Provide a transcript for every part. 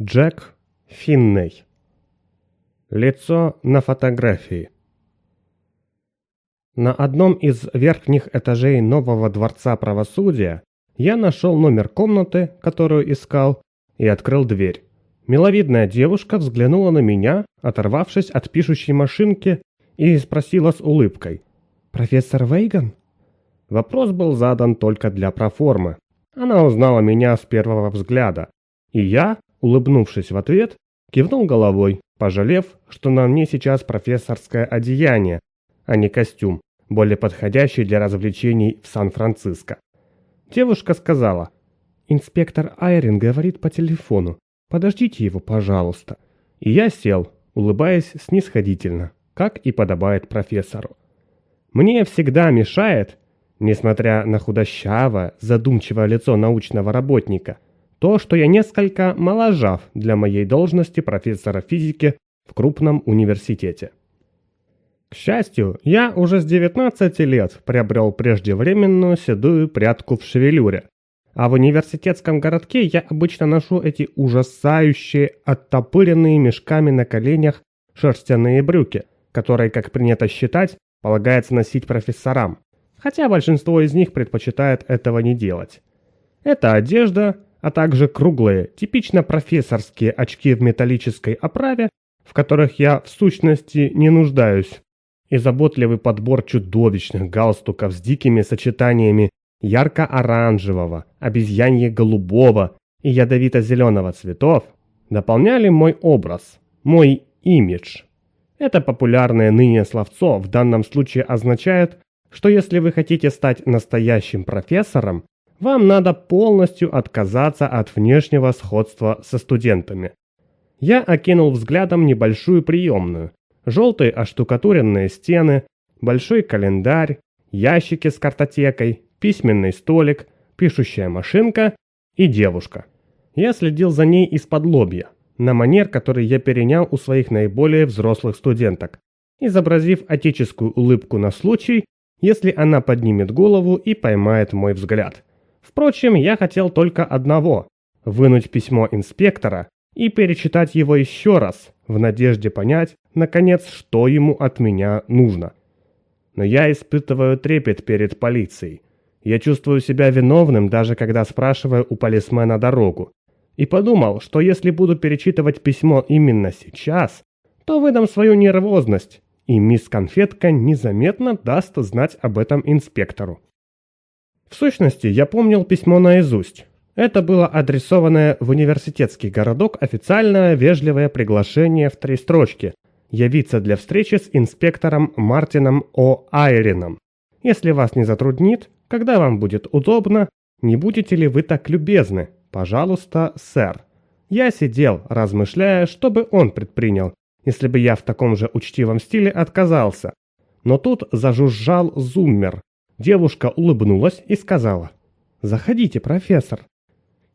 Джек Финней. Лицо на фотографии. На одном из верхних этажей нового дворца правосудия я нашел номер комнаты, которую искал, и открыл дверь. Миловидная девушка взглянула на меня, оторвавшись от пишущей машинки, и спросила с улыбкой. «Профессор Вейган?» Вопрос был задан только для проформы. Она узнала меня с первого взгляда, и я, Улыбнувшись в ответ, кивнул головой, пожалев, что на мне сейчас профессорское одеяние, а не костюм, более подходящий для развлечений в Сан-Франциско. Девушка сказала, «Инспектор Айрин говорит по телефону. Подождите его, пожалуйста». И я сел, улыбаясь снисходительно, как и подобает профессору. Мне всегда мешает, несмотря на худощавое, задумчивое лицо научного работника – то, что я несколько моложав для моей должности профессора физики в крупном университете. К счастью, я уже с 19 лет приобрел преждевременную седую прядку в шевелюре, а в университетском городке я обычно ношу эти ужасающие, оттопыренные мешками на коленях шерстяные брюки, которые, как принято считать, полагается носить профессорам, хотя большинство из них предпочитает этого не делать. Эта одежда а также круглые, типично профессорские очки в металлической оправе, в которых я в сущности не нуждаюсь, и заботливый подбор чудовищных галстуков с дикими сочетаниями ярко-оранжевого, обезьянье-голубого и ядовито-зеленого цветов дополняли мой образ, мой имидж. Это популярное ныне словцо в данном случае означает, что если вы хотите стать настоящим профессором, вам надо полностью отказаться от внешнего сходства со студентами. Я окинул взглядом небольшую приемную, желтые оштукатуренные стены, большой календарь, ящики с картотекой, письменный столик, пишущая машинка и девушка. Я следил за ней из-под лобья, на манер, который я перенял у своих наиболее взрослых студенток, изобразив отеческую улыбку на случай, если она поднимет голову и поймает мой взгляд. Впрочем, я хотел только одного – вынуть письмо инспектора и перечитать его еще раз, в надежде понять, наконец, что ему от меня нужно. Но я испытываю трепет перед полицией. Я чувствую себя виновным, даже когда спрашиваю у полисмена дорогу. И подумал, что если буду перечитывать письмо именно сейчас, то выдам свою нервозность, и мисс Конфетка незаметно даст знать об этом инспектору. В сущности, я помнил письмо наизусть. Это было адресованное в университетский городок официальное вежливое приглашение в три строчки явиться для встречи с инспектором Мартином О. Айрином. Если вас не затруднит, когда вам будет удобно, не будете ли вы так любезны? Пожалуйста, сэр. Я сидел, размышляя, что бы он предпринял, если бы я в таком же учтивом стиле отказался. Но тут зажужжал зуммер, Девушка улыбнулась и сказала, «Заходите, профессор».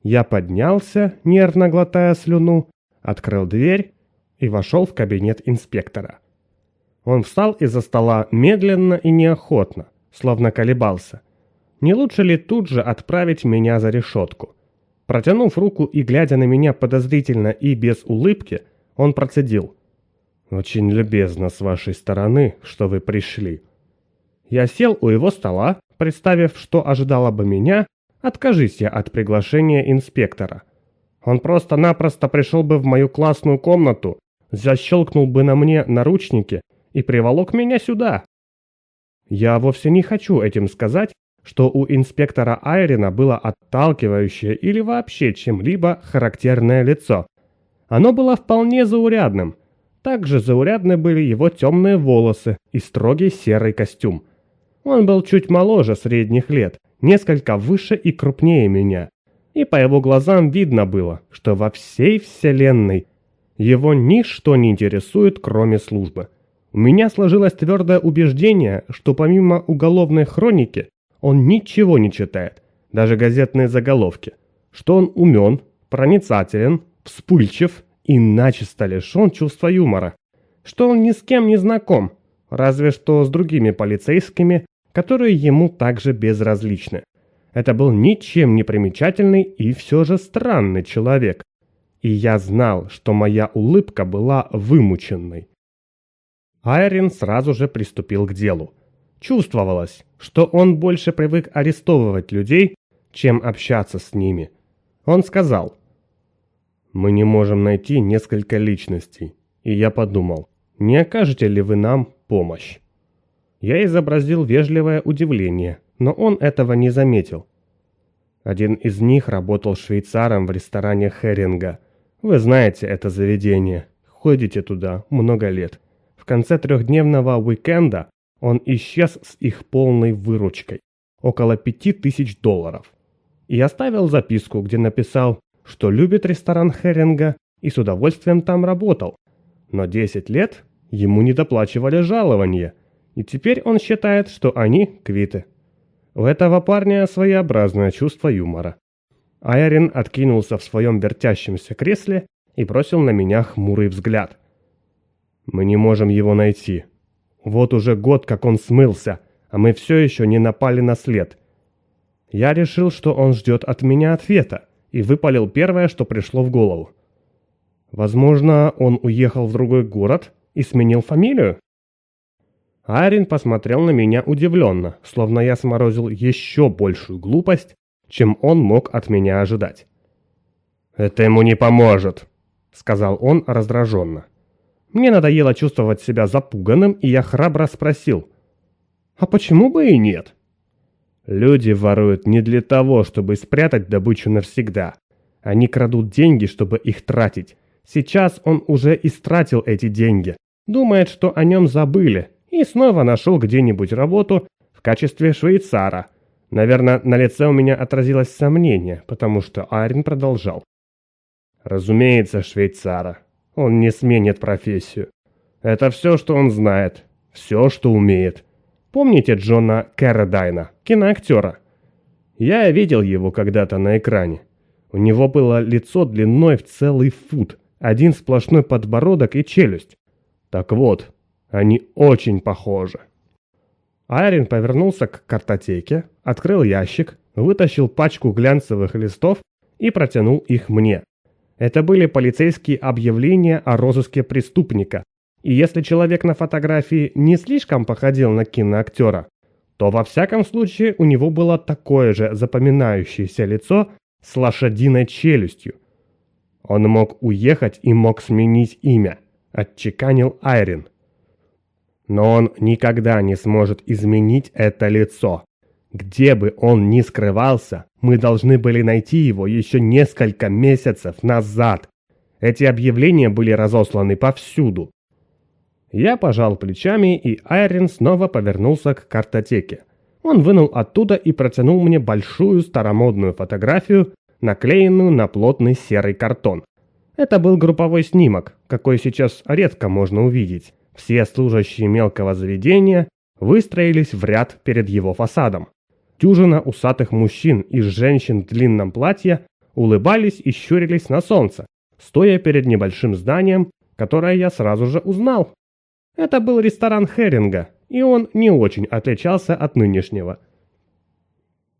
Я поднялся, нервно глотая слюну, открыл дверь и вошел в кабинет инспектора. Он встал из-за стола медленно и неохотно, словно колебался. Не лучше ли тут же отправить меня за решетку? Протянув руку и глядя на меня подозрительно и без улыбки, он процедил. «Очень любезно с вашей стороны, что вы пришли. Я сел у его стола, представив, что ожидало бы меня, откажись я от приглашения инспектора. Он просто-напросто пришел бы в мою классную комнату, защелкнул бы на мне наручники и приволок меня сюда. Я вовсе не хочу этим сказать, что у инспектора Айрина было отталкивающее или вообще чем-либо характерное лицо. Оно было вполне заурядным. Также заурядны были его темные волосы и строгий серый костюм. Он был чуть моложе средних лет, несколько выше и крупнее меня. И по его глазам видно было, что во всей вселенной его ничто не интересует, кроме службы. У меня сложилось твердое убеждение, что помимо уголовной хроники он ничего не читает, даже газетные заголовки, что он умен, проницателен, вспыльчив и начисто лишен чувства юмора, что он ни с кем не знаком, разве что с другими полицейскими которые ему также безразличны. Это был ничем не примечательный и все же странный человек. и я знал, что моя улыбка была вымученной. Айрин сразу же приступил к делу. Чувствовалось, что он больше привык арестовывать людей, чем общаться с ними. Он сказал, «Мы не можем найти несколько личностей, и я подумал, не окажете ли вы нам помощь?» Я изобразил вежливое удивление, но он этого не заметил. Один из них работал швейцаром в ресторане Херинга. Вы знаете это заведение. Ходите туда много лет. В конце трехдневного уикенда он исчез с их полной выручкой. Около пяти тысяч долларов. И оставил записку, где написал, что любит ресторан Херинга и с удовольствием там работал. Но 10 лет ему не доплачивали жалования, и теперь он считает, что они квиты. У этого парня своеобразное чувство юмора. Айрин откинулся в своем вертящемся кресле и бросил на меня хмурый взгляд. «Мы не можем его найти. Вот уже год, как он смылся, а мы все еще не напали на след. Я решил, что он ждет от меня ответа, и выпалил первое, что пришло в голову. Возможно, он уехал в другой город и сменил фамилию? Арин посмотрел на меня удивленно, словно я сморозил еще большую глупость, чем он мог от меня ожидать. «Это ему не поможет», — сказал он раздраженно. Мне надоело чувствовать себя запуганным, и я храбро спросил. «А почему бы и нет?» Люди воруют не для того, чтобы спрятать добычу навсегда. Они крадут деньги, чтобы их тратить. Сейчас он уже истратил эти деньги. Думает, что о нем забыли, и снова нашел где-нибудь работу в качестве швейцара. Наверное, на лице у меня отразилось сомнение, потому что Арин продолжал. Разумеется, швейцара. Он не сменит профессию. Это все, что он знает. Все, что умеет. Помните Джона Кэрродайна, киноактера? Я видел его когда-то на экране. У него было лицо длиной в целый фут, один сплошной подбородок и челюсть. Так вот, они очень похожи. Айрин повернулся к картотеке, открыл ящик, вытащил пачку глянцевых листов и протянул их мне. Это были полицейские объявления о розыске преступника. И если человек на фотографии не слишком походил на киноактера, то во всяком случае у него было такое же запоминающееся лицо с лошадиной челюстью. Он мог уехать и мог сменить имя, отчеканил Айрин но он никогда не сможет изменить это лицо. Где бы он ни скрывался, мы должны были найти его еще несколько месяцев назад. Эти объявления были разосланы повсюду. Я пожал плечами, и Айрин снова повернулся к картотеке. Он вынул оттуда и протянул мне большую старомодную фотографию, наклеенную на плотный серый картон. Это был групповой снимок, какой сейчас редко можно увидеть. Все служащие мелкого заведения выстроились в ряд перед его фасадом. Дюжина усатых мужчин и женщин в длинном платье улыбались и щурились на солнце, стоя перед небольшим зданием, которое я сразу же узнал. Это был ресторан Херинга, и он не очень отличался от нынешнего.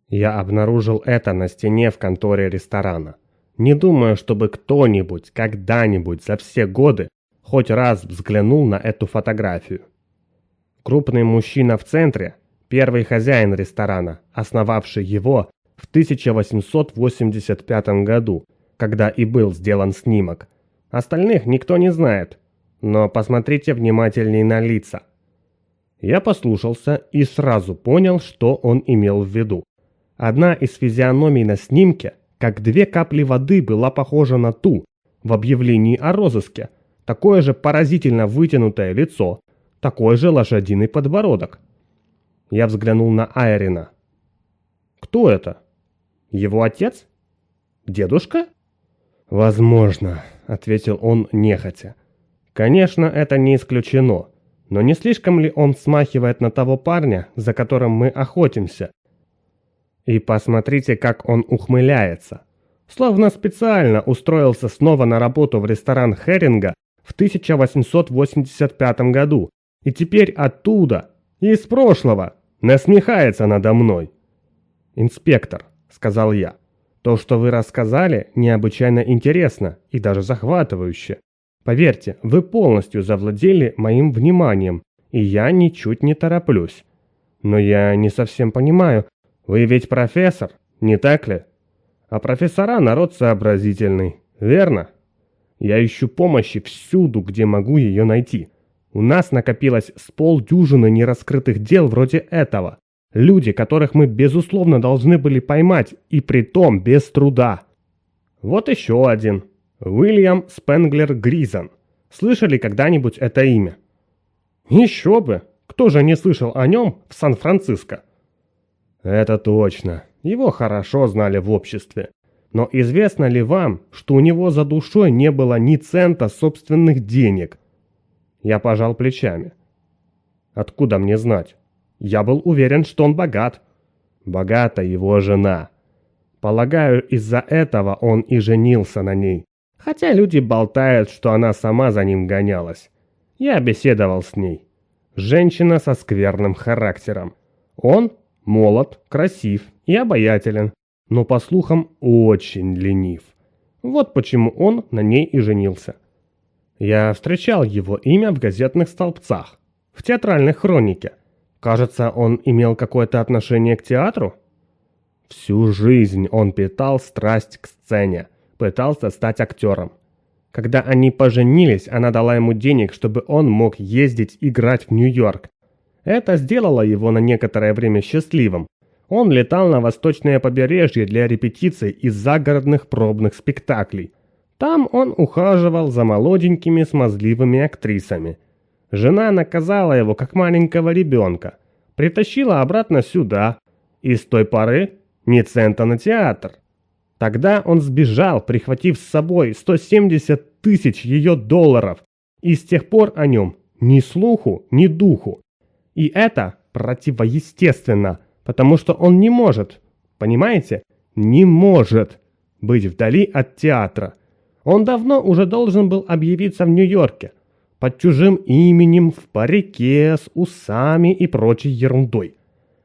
Я обнаружил это на стене в конторе ресторана. Не думаю, чтобы кто-нибудь когда-нибудь за все годы хоть раз взглянул на эту фотографию. Крупный мужчина в центре, первый хозяин ресторана, основавший его в 1885 году, когда и был сделан снимок. Остальных никто не знает, но посмотрите внимательней на лица. Я послушался и сразу понял, что он имел в виду. Одна из физиономий на снимке, как две капли воды, была похожа на ту в объявлении о розыске – такое же поразительно вытянутое лицо, такой же лошадиный подбородок. Я взглянул на Айрина. Кто это? Его отец? Дедушка? Возможно, ответил он нехотя. Конечно, это не исключено. Но не слишком ли он смахивает на того парня, за которым мы охотимся? И посмотрите, как он ухмыляется. Словно специально устроился снова на работу в ресторан Херинга в 1885 году, и теперь оттуда, из прошлого, насмехается надо мной. «Инспектор», — сказал я, — То, что вы рассказали, необычайно интересно и даже захватывающе. Поверьте, вы полностью завладели моим вниманием, и я ничуть не тороплюсь. Но я не совсем понимаю, вы ведь профессор, не так ли? А профессора народ сообразительный, верно? Я ищу помощи всюду, где могу ее найти. У нас накопилось с полдюжины нераскрытых дел вроде этого. Люди, которых мы безусловно должны были поймать, и при том без труда. Вот еще один. Уильям Спенглер Гризон. Слышали когда-нибудь это имя? Еще бы! Кто же не слышал о нем в Сан-Франциско? Это точно. Его хорошо знали в обществе. Но известно ли вам, что у него за душой не было ни цента собственных денег? Я пожал плечами. Откуда мне знать? Я был уверен, что он богат. Богата его жена. Полагаю, из-за этого он и женился на ней. Хотя люди болтают, что она сама за ним гонялась. Я беседовал с ней. Женщина со скверным характером. Он молод, красив и обаятелен, но, по слухам, очень ленив. Вот почему он на ней и женился. Я встречал его имя в газетных столбцах, в театральной хронике. Кажется, он имел какое-то отношение к театру? Всю жизнь он питал страсть к сцене, пытался стать актером. Когда они поженились, она дала ему денег, чтобы он мог ездить играть в Нью-Йорк. Это сделало его на некоторое время счастливым. Он летал на восточное побережье для репетиций и загородных пробных спектаклей – там он ухаживал за молоденькими смазливыми актрисами. Жена наказала его, как маленького ребенка, притащила обратно сюда, и с той поры ни цента на театр. Тогда он сбежал, прихватив с собой 170 тысяч ее долларов, и с тех пор о нем ни слуху, ни духу. И это противоестественно, потому что он не может, понимаете, не может быть вдали от театра. Он давно уже должен был объявиться в Нью-Йорке, под чужим именем, в парике, с усами и прочей ерундой.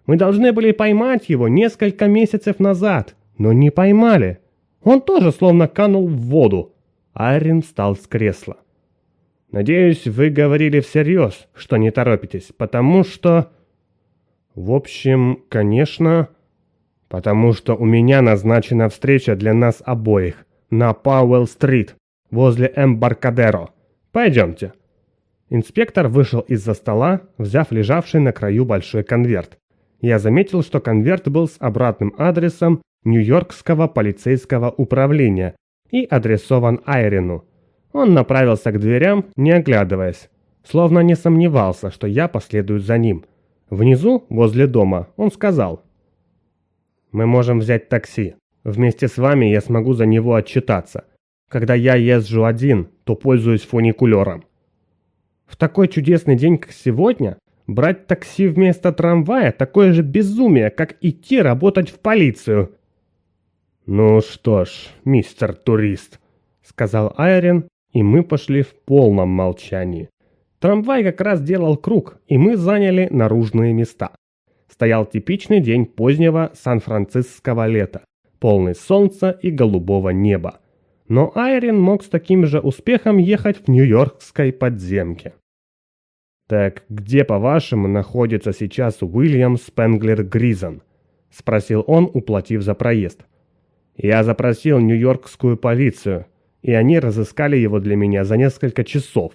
Мы должны были поймать его несколько месяцев назад, но не поймали. Он тоже словно канул в воду. Арин встал с кресла. «Надеюсь, вы говорили всерьез, что не торопитесь, потому что...» «В общем, конечно...» «Потому что у меня назначена встреча для нас обоих на Пауэлл-стрит, возле Эмбаркадеро. Пойдемте». Инспектор вышел из-за стола, взяв лежавший на краю большой конверт. Я заметил, что конверт был с обратным адресом Нью-Йоркского полицейского управления и адресован Айрину. Он направился к дверям, не оглядываясь, словно не сомневался, что я последую за ним. Внизу, возле дома, он сказал. «Мы можем взять такси. Вместе с вами я смогу за него отчитаться. Когда я езжу один, то пользуюсь фуникулером. В такой чудесный день, как сегодня, брать такси вместо трамвая – такое же безумие, как идти работать в полицию. «Ну что ж, мистер турист», – сказал Айрин, и мы пошли в полном молчании. Трамвай как раз делал круг, и мы заняли наружные места. Стоял типичный день позднего сан-франциского лета полный солнца и голубого неба. Но Айрин мог с таким же успехом ехать в нью-йоркской подземке. «Так где, по-вашему, находится сейчас Уильям Спенглер Гризон?» – спросил он, уплатив за проезд. «Я запросил нью-йоркскую полицию, и они разыскали его для меня за несколько часов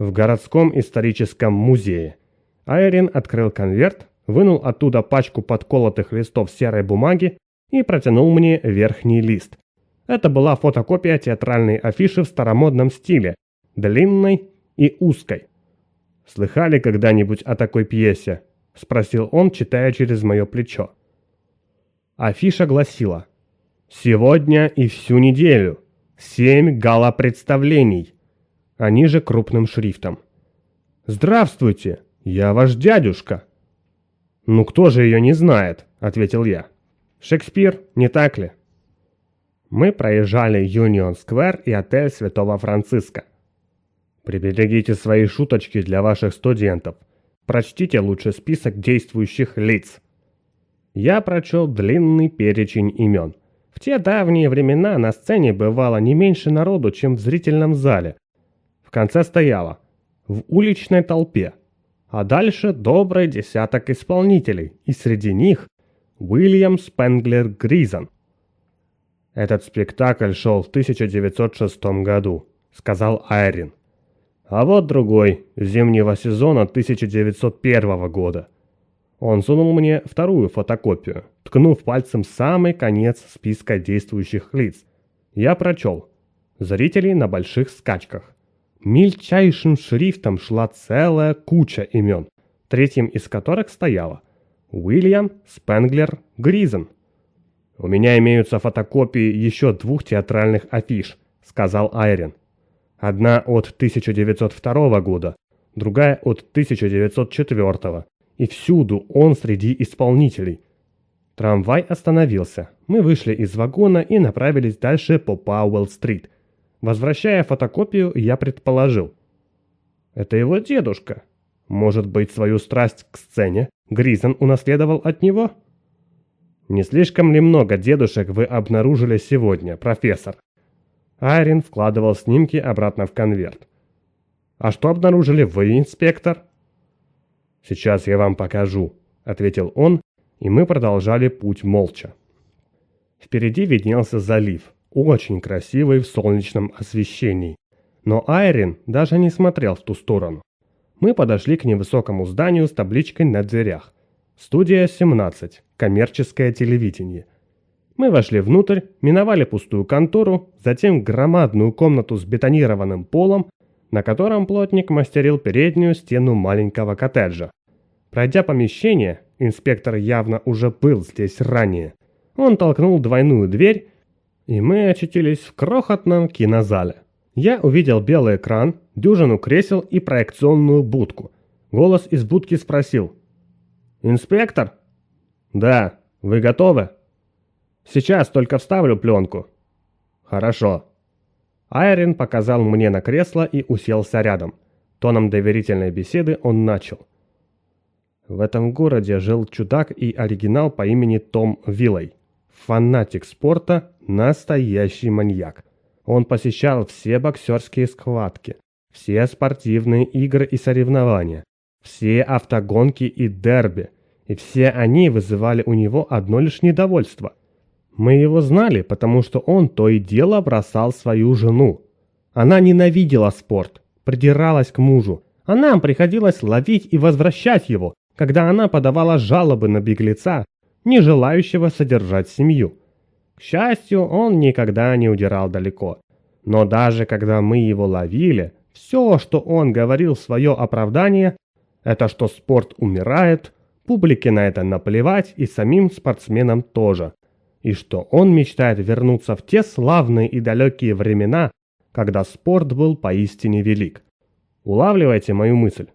в городском историческом музее». Айрин открыл конверт, вынул оттуда пачку подколотых листов серой бумаги и протянул мне верхний лист. Это была фотокопия театральной афиши в старомодном стиле, длинной и узкой. «Слыхали когда-нибудь о такой пьесе?» – спросил он, читая через мое плечо. Афиша гласила «Сегодня и всю неделю. Семь гала-представлений». А ниже крупным шрифтом. «Здравствуйте, я ваш дядюшка». «Ну кто же ее не знает?» – ответил я. Шекспир, не так ли? Мы проезжали Юнион-сквер и отель Святого Франциска. Приберегите свои шуточки для ваших студентов. Прочтите лучше список действующих лиц. Я прочел длинный перечень имен. В те давние времена на сцене бывало не меньше народу, чем в зрительном зале. В конце стояло «В уличной толпе», а дальше добрый десяток исполнителей, и среди них Уильям Спенглер Гризон. «Этот спектакль шел в 1906 году», — сказал Айрин. «А вот другой, зимнего сезона 1901 года». Он сунул мне вторую фотокопию, ткнув пальцем самый конец списка действующих лиц. Я прочел. Зрители на больших скачках. Мельчайшим шрифтом шла целая куча имен, третьим из которых стояло Уильям Спенглер Гризен. «У меня имеются фотокопии еще двух театральных афиш», — сказал Айрин. «Одна от 1902 года, другая от 1904 и всюду он среди исполнителей. Трамвай остановился. Мы вышли из вагона и направились дальше по Пауэлл-стрит. Возвращая фотокопию, я предположил. Это его дедушка. Может быть, свою страсть к сцене Гризен унаследовал от него? Не слишком ли много дедушек вы обнаружили сегодня, профессор? Айрин вкладывал снимки обратно в конверт. А что обнаружили вы, инспектор? «Сейчас я вам покажу», — ответил он, и мы продолжали путь молча. Впереди виднелся залив, очень красивый в солнечном освещении. Но Айрин даже не смотрел в ту сторону. Мы подошли к невысокому зданию с табличкой на дверях. Студия 17. Коммерческое телевидение. Мы вошли внутрь, миновали пустую контору, затем громадную комнату с бетонированным полом на котором плотник мастерил переднюю стену маленького коттеджа. Пройдя помещение, инспектор явно уже был здесь ранее. Он толкнул двойную дверь, и мы очутились в крохотном кинозале. Я увидел белый экран, дюжину кресел и проекционную будку. Голос из будки спросил. «Инспектор?» «Да. Вы готовы?» «Сейчас только вставлю пленку». «Хорошо». Айрин показал мне на кресло и уселся рядом. Тоном доверительной беседы он начал. В этом городе жил чудак и оригинал по имени Том Виллой. Фанатик спорта, настоящий маньяк. Он посещал все боксерские схватки, все спортивные игры и соревнования, все автогонки и дерби, и все они вызывали у него одно лишь недовольство. Мы его знали, потому что он то и дело бросал свою жену. Она ненавидела спорт, придиралась к мужу, а нам приходилось ловить и возвращать его, когда она подавала жалобы на беглеца, не желающего содержать семью. К счастью, он никогда не удирал далеко. Но даже когда мы его ловили, все, что он говорил в свое оправдание, это что спорт умирает, публике на это наплевать и самим спортсменам тоже и что он мечтает вернуться в те славные и далекие времена, когда спорт был поистине велик. Улавливайте мою мысль.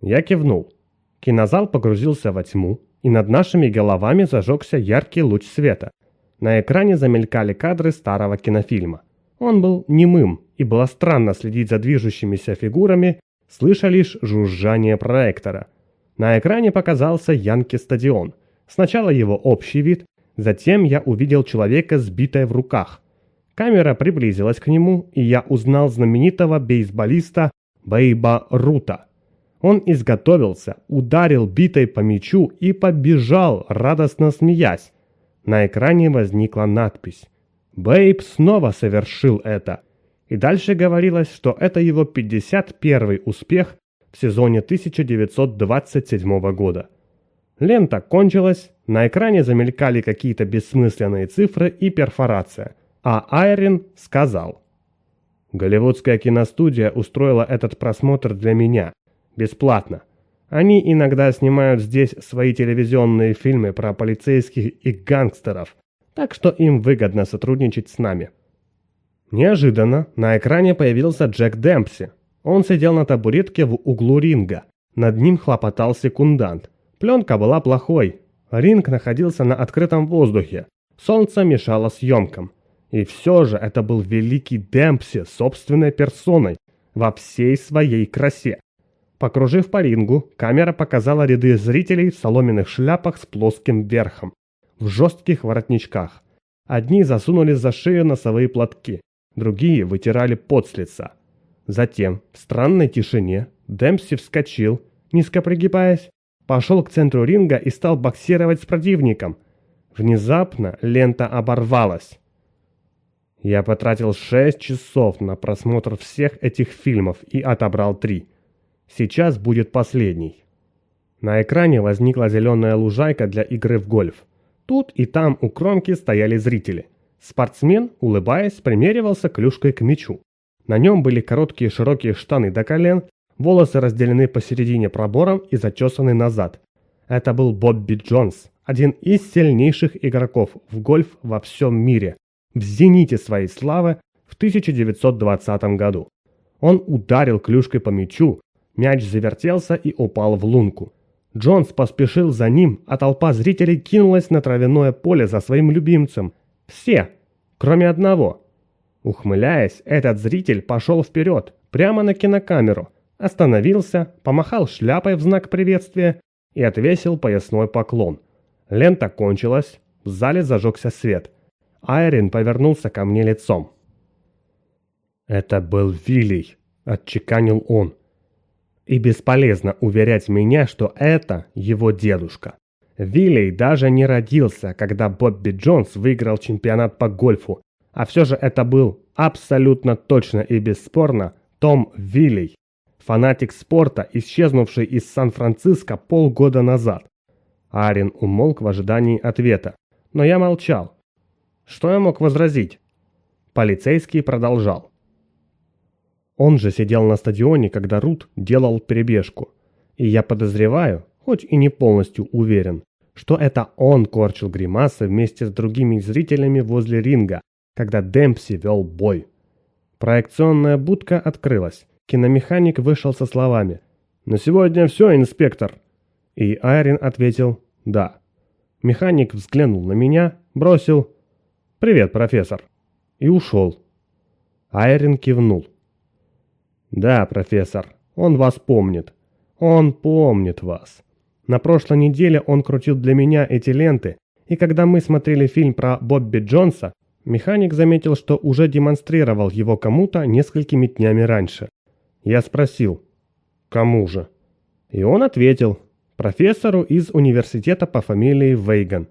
Я кивнул. Кинозал погрузился во тьму, и над нашими головами зажегся яркий луч света. На экране замелькали кадры старого кинофильма. Он был немым, и было странно следить за движущимися фигурами, слыша лишь жужжание проектора. На экране показался Янки-стадион. Сначала его общий вид, Затем я увидел человека с в руках. Камера приблизилась к нему, и я узнал знаменитого бейсболиста Бейба Рута. Он изготовился, ударил битой по мячу и побежал, радостно смеясь. На экране возникла надпись. Бейб снова совершил это. И дальше говорилось, что это его 51 успех в сезоне 1927 года. Лента кончилась, на экране замелькали какие-то бессмысленные цифры и перфорация, а Айрин сказал. «Голливудская киностудия устроила этот просмотр для меня. Бесплатно. Они иногда снимают здесь свои телевизионные фильмы про полицейских и гангстеров, так что им выгодно сотрудничать с нами». Неожиданно на экране появился Джек Демпси. Он сидел на табуретке в углу ринга. Над ним хлопотал секундант. Пленка была плохой. Ринг находился на открытом воздухе. Солнце мешало съемкам. И все же это был великий Демпси собственной персоной, во всей своей красе. Покружив по рингу, камера показала ряды зрителей в соломенных шляпах с плоским верхом, в жестких воротничках. Одни засунули за шею носовые платки, другие вытирали пот с лица. Затем, в странной тишине, Демпси вскочил, низко пригибаясь, пошел к центру ринга и стал боксировать с противником. Внезапно лента оборвалась. Я потратил 6 часов на просмотр всех этих фильмов и отобрал 3. Сейчас будет последний. На экране возникла зеленая лужайка для игры в гольф. Тут и там у кромки стояли зрители. Спортсмен, улыбаясь, примеривался клюшкой к мячу. На нем были короткие широкие штаны до колен, волосы разделены посередине пробором и зачесаны назад. Это был Бобби Джонс, один из сильнейших игроков в гольф во всем мире, в зените своей славы в 1920 году. Он ударил клюшкой по мячу, мяч завертелся и упал в лунку. Джонс поспешил за ним, а толпа зрителей кинулась на травяное поле за своим любимцем. Все, кроме одного. Ухмыляясь, этот зритель пошел вперед, прямо на кинокамеру, остановился, помахал шляпой в знак приветствия и отвесил поясной поклон. Лента кончилась, в зале зажегся свет. Айрин повернулся ко мне лицом. «Это был Вилли», — отчеканил он. И бесполезно уверять меня, что это его дедушка. Вилли даже не родился, когда Бобби Джонс выиграл чемпионат по гольфу, а все же это был абсолютно точно и бесспорно Том Вилли, фанатик спорта, исчезнувший из Сан-Франциско полгода назад. Арин умолк в ожидании ответа, но я молчал. Что я мог возразить? Полицейский продолжал. Он же сидел на стадионе, когда Рут делал перебежку. И я подозреваю, хоть и не полностью уверен, что это он корчил гримасы вместе с другими зрителями возле ринга, когда Демпси вел бой. Проекционная будка открылась. Киномеханик вышел со словами «На сегодня все, инспектор!» И Айрин ответил «Да». Механик взглянул на меня, бросил «Привет, профессор!» и ушел. Айрин кивнул. «Да, профессор, он вас помнит. Он помнит вас. На прошлой неделе он крутил для меня эти ленты, и когда мы смотрели фильм про Бобби Джонса, механик заметил, что уже демонстрировал его кому-то несколькими днями раньше. Я спросил, кому же? И он ответил, профессору из университета по фамилии Вейган.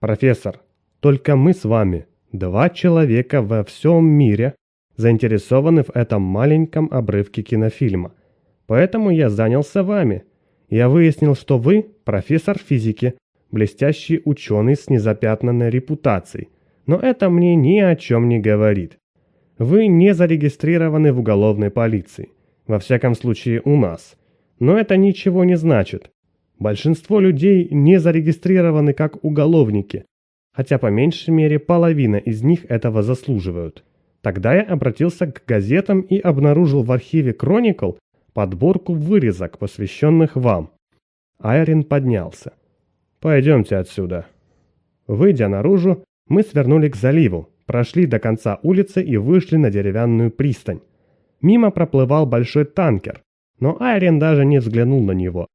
Профессор, только мы с вами, два человека во всем мире, заинтересованы в этом маленьком обрывке кинофильма. Поэтому я занялся вами. Я выяснил, что вы профессор физики, блестящий ученый с незапятнанной репутацией. Но это мне ни о чем не говорит. Вы не зарегистрированы в уголовной полиции. Во всяком случае у нас. Но это ничего не значит. Большинство людей не зарегистрированы как уголовники, хотя по меньшей мере половина из них этого заслуживают. Тогда я обратился к газетам и обнаружил в архиве Chronicle подборку вырезок, посвященных вам. Айрин поднялся. «Пойдемте отсюда». Выйдя наружу, мы свернули к заливу, прошли до конца улицы и вышли на деревянную пристань. Мимо проплывал большой танкер, но Айрин даже не взглянул на него.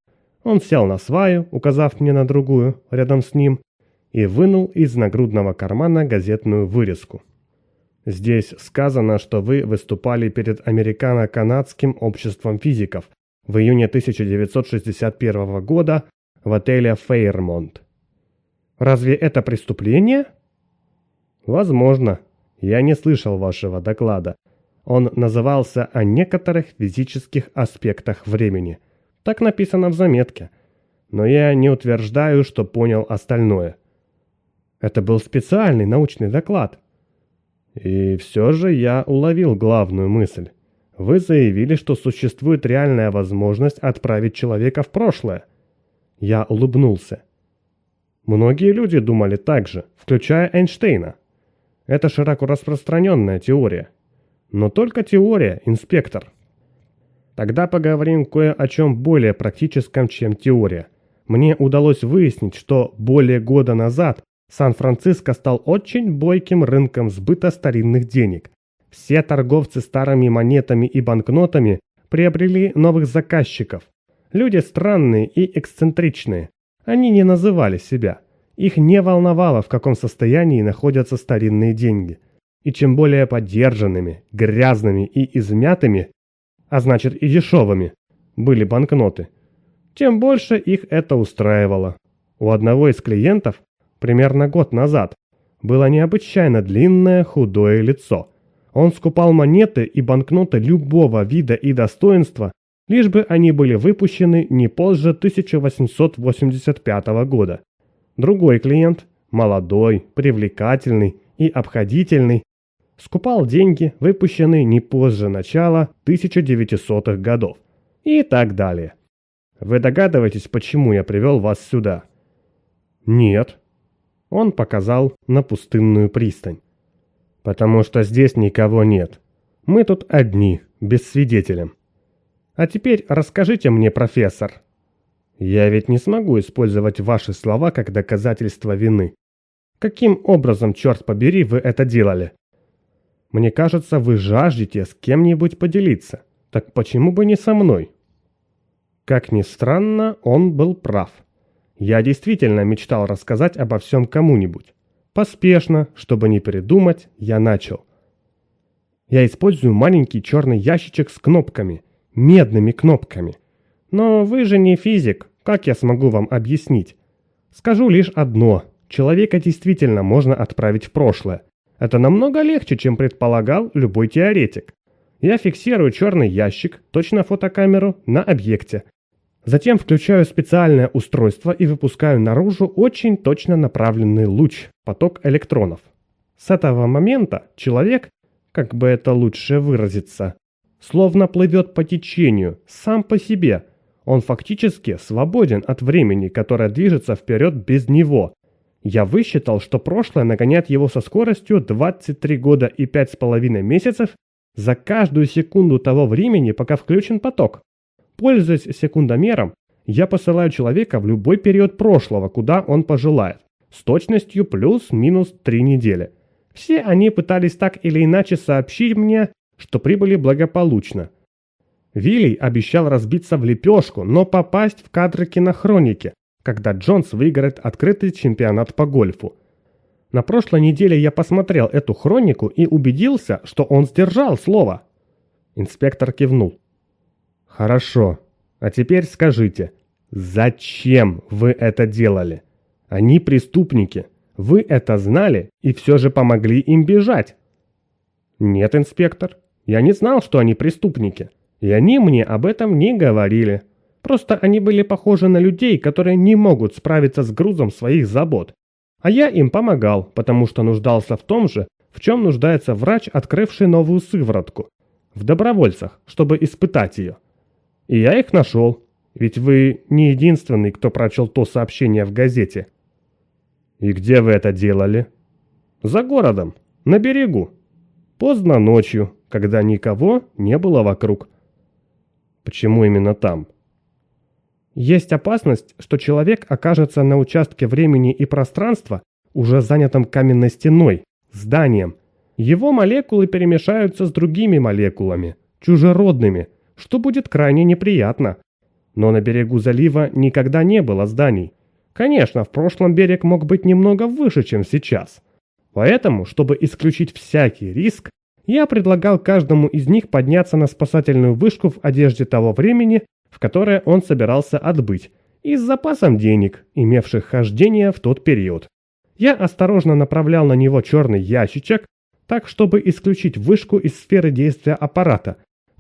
Он сел на сваю, указав мне на другую, рядом с ним, и вынул из нагрудного кармана газетную вырезку. Здесь сказано, что вы выступали перед Американо-Канадским обществом физиков в июне 1961 года в отеле Фейрмонт. Разве это преступление? Возможно. Я не слышал вашего доклада. Он назывался «О некоторых физических аспектах времени». Так написано в заметке. Но я не утверждаю, что понял остальное. Это был специальный научный доклад. И все же я уловил главную мысль. Вы заявили, что существует реальная возможность отправить человека в прошлое. Я улыбнулся. Многие люди думали так же, включая Эйнштейна. Это широко распространенная теория. Но только теория, инспектор. Тогда поговорим кое о чем более практическом, чем теория. Мне удалось выяснить, что более года назад Сан-Франциско стал очень бойким рынком сбыта старинных денег. Все торговцы старыми монетами и банкнотами приобрели новых заказчиков. Люди странные и эксцентричные. Они не называли себя. Их не волновало, в каком состоянии находятся старинные деньги. И чем более подержанными, грязными и измятыми, а значит и дешевыми, были банкноты, тем больше их это устраивало. У одного из клиентов, примерно год назад, было необычайно длинное худое лицо. Он скупал монеты и банкноты любого вида и достоинства, лишь бы они были выпущены не позже 1885 года. Другой клиент, молодой, привлекательный и обходительный, скупал деньги, выпущенные не позже начала 1900-х годов. И так далее. Вы догадываетесь, почему я привел вас сюда? Нет. Он показал на пустынную пристань. Потому что здесь никого нет. Мы тут одни, без свидетеля. А теперь расскажите мне, профессор. Я ведь не смогу использовать ваши слова как доказательство вины. Каким образом, черт побери, вы это делали? Мне кажется, вы жаждете с кем-нибудь поделиться. Так почему бы не со мной? Как ни странно, он был прав. Я действительно мечтал рассказать обо всем кому-нибудь. Поспешно, чтобы не передумать, я начал. Я использую маленький черный ящичек с кнопками – медными кнопками. Но вы же не физик, как я смогу вам объяснить? Скажу лишь одно. Человека действительно можно отправить в прошлое. Это намного легче, чем предполагал любой теоретик. Я фиксирую черный ящик, точно фотокамеру, на объекте. Затем включаю специальное устройство и выпускаю наружу очень точно направленный луч, поток электронов. С этого момента человек, как бы это лучше выразиться, словно плывет по течению, сам по себе. Он фактически свободен от времени, которое движется вперед без него. Я высчитал, что прошлое нагоняет его со скоростью 23 года и 5,5 месяцев за каждую секунду того времени, пока включен поток. Пользуясь секундомером, я посылаю человека в любой период прошлого, куда он пожелает, с точностью плюс-минус 3 недели. Все они пытались так или иначе сообщить мне, что прибыли благополучно. Вилли обещал разбиться в лепешку, но попасть в кадры кинохроники, когда Джонс выиграет открытый чемпионат по гольфу. На прошлой неделе я посмотрел эту хронику и убедился, что он сдержал слово. Инспектор кивнул. Хорошо. А теперь скажите, зачем вы это делали? Они преступники. Вы это знали и все же помогли им бежать. Нет, инспектор. Я не знал, что они преступники, и они мне об этом не говорили. Просто они были похожи на людей, которые не могут справиться с грузом своих забот. А я им помогал, потому что нуждался в том же, в чем нуждается врач, открывший новую сыворотку. В добровольцах, чтобы испытать ее. И я их нашел, ведь вы не единственный, кто прочел то сообщение в газете. И где вы это делали? За городом, на берегу. Поздно ночью, когда никого не было вокруг. Почему именно там? Есть опасность, что человек окажется на участке времени и пространства, уже занятом каменной стеной, зданием. Его молекулы перемешаются с другими молекулами, чужеродными, что будет крайне неприятно. Но на берегу залива никогда не было зданий. Конечно, в прошлом берег мог быть немного выше, чем сейчас. Поэтому, чтобы исключить всякий риск, я предлагал каждому из них подняться на спасательную вышку в одежде того времени, в которое он собирался отбыть, и с запасом денег, имевших хождение в тот период. Я осторожно направлял на него черный ящичек, так чтобы исключить вышку из сферы действия аппарата,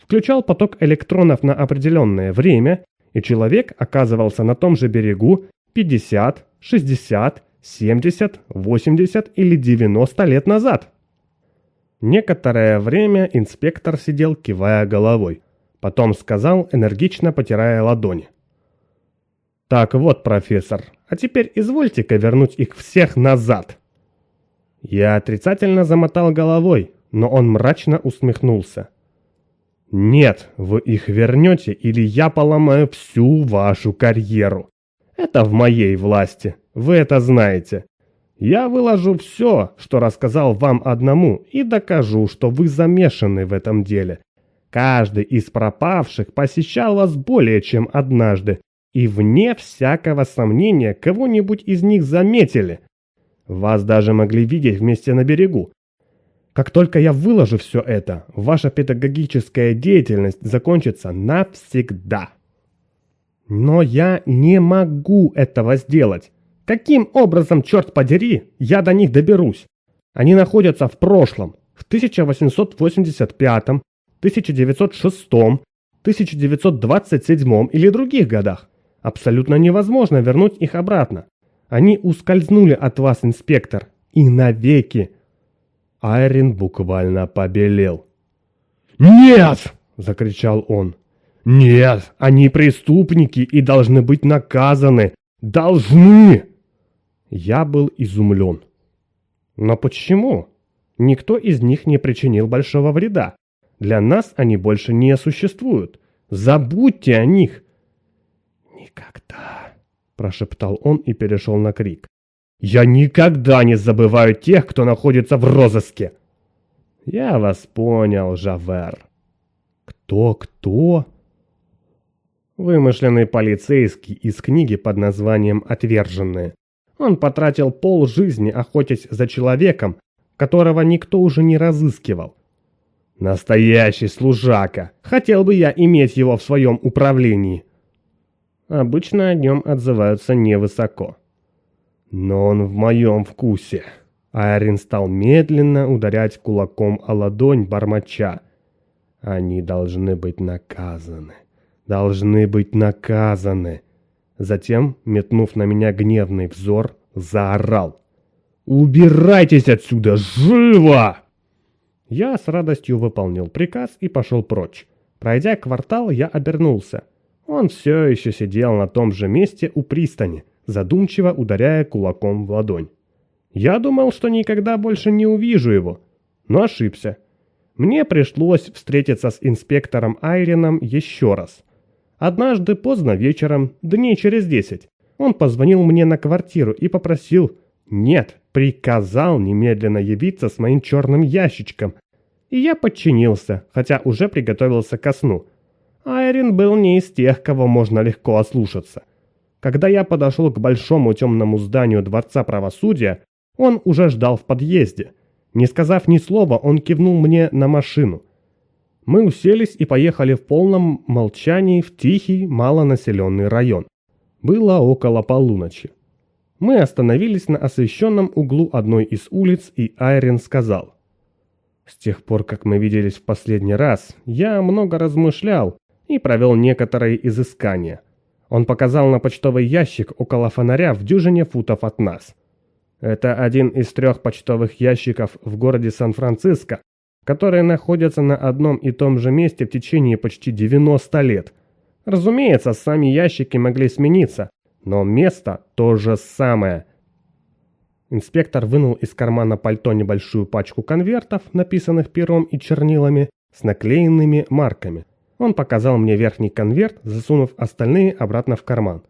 включал поток электронов на определенное время, и человек оказывался на том же берегу 50, 60, 70, 80 или 90 лет назад. Некоторое время инспектор сидел, кивая головой. Потом сказал, энергично потирая ладони. «Так вот, профессор, а теперь извольте-ка вернуть их всех назад!» Я отрицательно замотал головой, но он мрачно усмехнулся. «Нет, вы их вернете, или я поломаю всю вашу карьеру. Это в моей власти, вы это знаете. Я выложу все, что рассказал вам одному, и докажу, что вы замешаны в этом деле. Каждый из пропавших посещал вас более чем однажды, И вне всякого сомнения кого-нибудь из них заметили. Вас даже могли видеть вместе на берегу. Как только я выложу все это, ваша педагогическая деятельность закончится навсегда. Но я не могу этого сделать. Каким образом, черт подери, я до них доберусь? Они находятся в прошлом, в 1885, 1906, 1927 или других годах. Абсолютно невозможно вернуть их обратно. Они ускользнули от вас, инспектор, и навеки. Айрин буквально побелел. «Нет!» – закричал он. «Нет, они преступники и должны быть наказаны! Должны!» Я был изумлен. «Но почему? Никто из них не причинил большого вреда. Для нас они больше не существуют. Забудьте о них!» «Никогда!» – прошептал он и перешел на крик. «Я никогда не забываю тех, кто находится в розыске!» «Я вас понял, Жавер». «Кто-кто?» Вымышленный полицейский из книги под названием «Отверженные». Он потратил пол жизни, охотясь за человеком, которого никто уже не разыскивал. Настоящий служака. Хотел бы я иметь его в своем управлении. Обычно о нем отзываются невысоко. Но он в моем вкусе. Айрин стал медленно ударять кулаком о ладонь бормоча. Они должны быть наказаны. Должны быть наказаны. Затем, метнув на меня гневный взор, заорал. «Убирайтесь отсюда! Живо!» Я с радостью выполнил приказ и пошел прочь. Пройдя квартал, я обернулся. Он все еще сидел на том же месте у пристани, задумчиво ударяя кулаком в ладонь. Я думал, что никогда больше не увижу его, но ошибся. Мне пришлось встретиться с инспектором Айрином еще раз. Однажды поздно вечером, дней через десять, он позвонил мне на квартиру и попросил, нет, приказал немедленно явиться с моим черным ящичком. И я подчинился, хотя уже приготовился ко сну. Айрин был не из тех, кого можно легко ослушаться. Когда я подошел к большому темному зданию Дворца Правосудия, он уже ждал в подъезде. Не сказав ни слова, он кивнул мне на машину. Мы уселись и поехали в полном молчании в тихий, малонаселенный район. Было около полуночи. Мы остановились на освещенном углу одной из улиц, и Айрин сказал. «С тех пор, как мы виделись в последний раз, я много размышлял и провел некоторые изыскания. Он показал на почтовый ящик около фонаря в дюжине футов от нас. Это один из трех почтовых ящиков в городе Сан-Франциско, которые находятся на одном и том же месте в течение почти 90 лет. Разумеется, сами ящики могли смениться, но место то же самое. Инспектор вынул из кармана пальто небольшую пачку конвертов, написанных пером и чернилами, с наклеенными марками. Он показал мне верхний конверт, засунув остальные обратно в карман.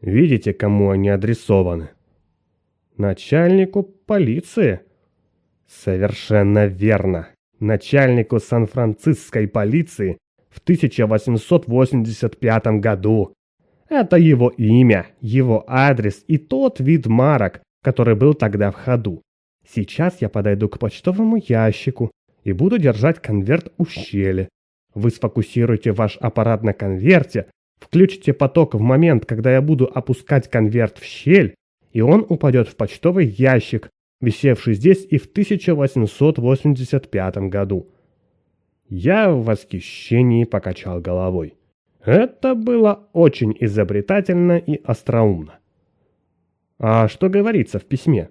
Видите, кому они адресованы? Начальнику полиции. Совершенно верно. Начальнику Сан-Франциской полиции в 1885 году. Это его имя, его адрес и тот вид марок, который был тогда в ходу. Сейчас я подойду к почтовому ящику и буду держать конверт у щели. Вы сфокусируете ваш аппарат на конверте, включите поток в момент, когда я буду опускать конверт в щель, и он упадет в почтовый ящик, висевший здесь и в 1885 году. Я в восхищении покачал головой. Это было очень изобретательно и остроумно. А что говорится в письме?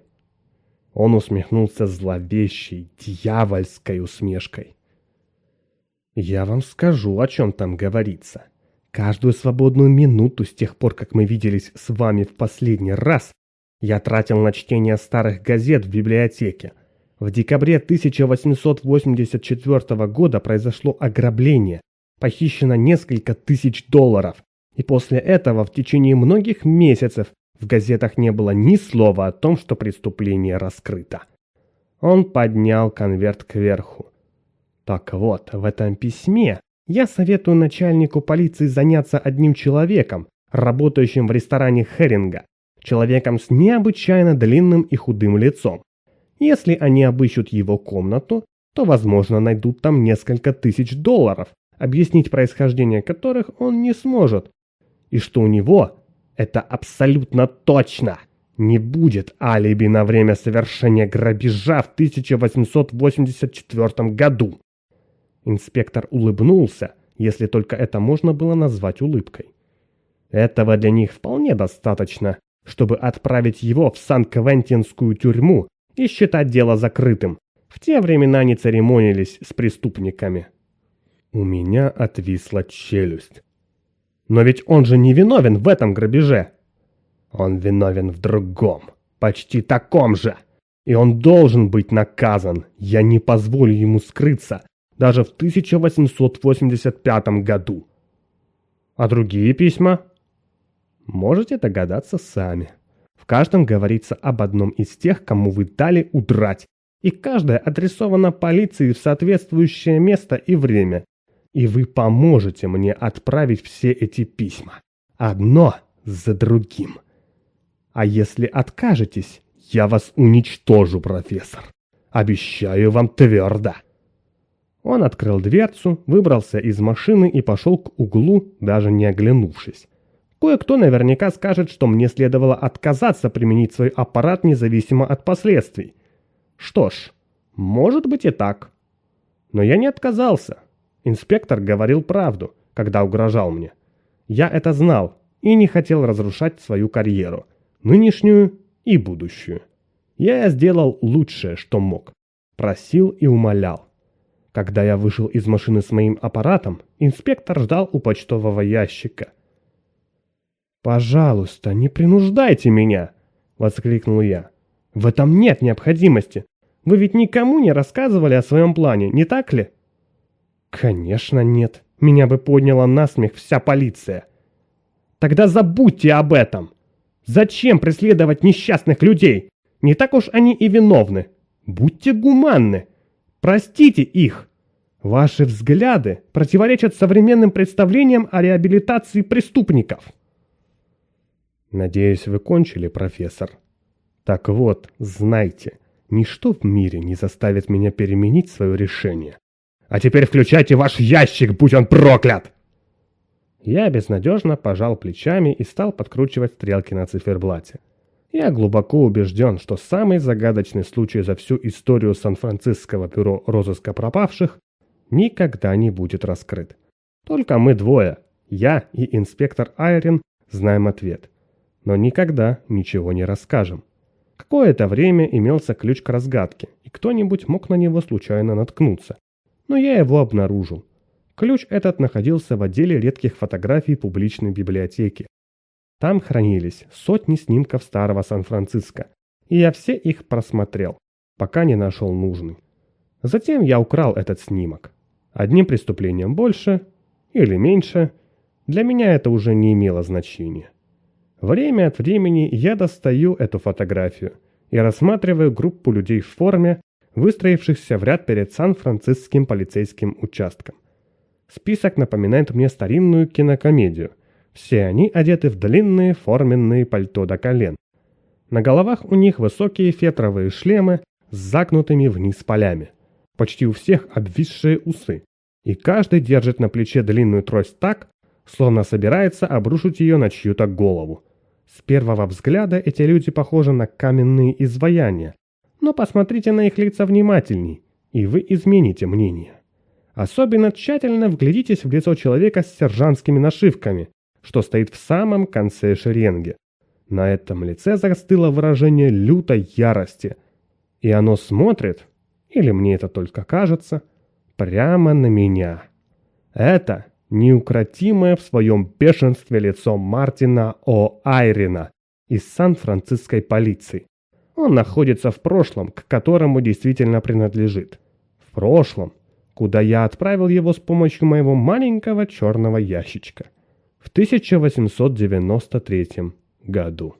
Он усмехнулся зловещей, дьявольской усмешкой. Я вам скажу, о чем там говорится. Каждую свободную минуту с тех пор, как мы виделись с вами в последний раз, я тратил на чтение старых газет в библиотеке. В декабре 1884 года произошло ограбление, похищено несколько тысяч долларов. И после этого в течение многих месяцев в газетах не было ни слова о том, что преступление раскрыто. Он поднял конверт кверху. Так вот, в этом письме я советую начальнику полиции заняться одним человеком, работающим в ресторане Херинга, человеком с необычайно длинным и худым лицом. Если они обыщут его комнату, то, возможно, найдут там несколько тысяч долларов, объяснить происхождение которых он не сможет. И что у него, это абсолютно точно, не будет алиби на время совершения грабежа в 1884 году. Инспектор улыбнулся, если только это можно было назвать улыбкой. Этого для них вполне достаточно, чтобы отправить его в Сан-Квентинскую тюрьму и считать дело закрытым. В те времена не церемонились с преступниками. У меня отвисла челюсть. Но ведь он же не виновен в этом грабеже. Он виновен в другом, почти таком же. И он должен быть наказан. Я не позволю ему скрыться, даже в 1885 году. А другие письма? Можете догадаться сами. В каждом говорится об одном из тех, кому вы дали удрать, и каждое адресовано полиции в соответствующее место и время. И вы поможете мне отправить все эти письма. Одно за другим. А если откажетесь, я вас уничтожу, профессор. Обещаю вам твердо. Он открыл дверцу, выбрался из машины и пошел к углу, даже не оглянувшись. Кое-кто наверняка скажет, что мне следовало отказаться применить свой аппарат независимо от последствий. Что ж, может быть и так. Но я не отказался. Инспектор говорил правду, когда угрожал мне. Я это знал и не хотел разрушать свою карьеру, нынешнюю и будущую. Я сделал лучшее, что мог. Просил и умолял. Когда я вышел из машины с моим аппаратом, инспектор ждал у почтового ящика. «Пожалуйста, не принуждайте меня!» — воскликнул я. «В этом нет необходимости. Вы ведь никому не рассказывали о своем плане, не так ли?» «Конечно нет. Меня бы подняла насмех вся полиция». «Тогда забудьте об этом! Зачем преследовать несчастных людей? Не так уж они и виновны. Будьте гуманны. Простите их. Ваши взгляды противоречат современным представлениям о реабилитации преступников. Надеюсь, вы кончили, профессор. Так вот, знайте, ничто в мире не заставит меня переменить свое решение. А теперь включайте ваш ящик, будь он проклят! Я безнадежно пожал плечами и стал подкручивать стрелки на циферблате. Я глубоко убежден, что самый загадочный случай за всю историю Сан-Франциского бюро розыска пропавших никогда не будет раскрыт. Только мы двое, я и инспектор Айрин, знаем ответ. Но никогда ничего не расскажем. Какое-то время имелся ключ к разгадке, и кто-нибудь мог на него случайно наткнуться. Но я его обнаружил. Ключ этот находился в отделе редких фотографий публичной библиотеки, там хранились сотни снимков старого Сан-Франциско, и я все их просмотрел, пока не нашел нужный. Затем я украл этот снимок. Одним преступлением больше или меньше, для меня это уже не имело значения. Время от времени я достаю эту фотографию и рассматриваю группу людей в форме, выстроившихся в ряд перед Сан-Франциским полицейским участком. Список напоминает мне старинную кинокомедию, все они одеты в длинные форменные пальто до колен. На головах у них высокие фетровые шлемы с загнутыми вниз полями. Почти у всех обвисшие усы. И каждый держит на плече длинную трость так, словно собирается обрушить ее на чью-то голову. С первого взгляда эти люди похожи на каменные изваяния. Но посмотрите на их лица внимательней, и вы измените мнение. Особенно тщательно вглядитесь в лицо человека с сержантскими нашивками, что стоит в самом конце шеренги. На этом лице застыло выражение лютой ярости. И оно смотрит, или мне это только кажется, прямо на меня. Это неукротимое в своем бешенстве лицо Мартина О. Айрина из Сан-Франциской полиции. Он находится в прошлом, к которому действительно принадлежит. В прошлом, куда я отправил его с помощью моего маленького черного ящичка в 1893 году.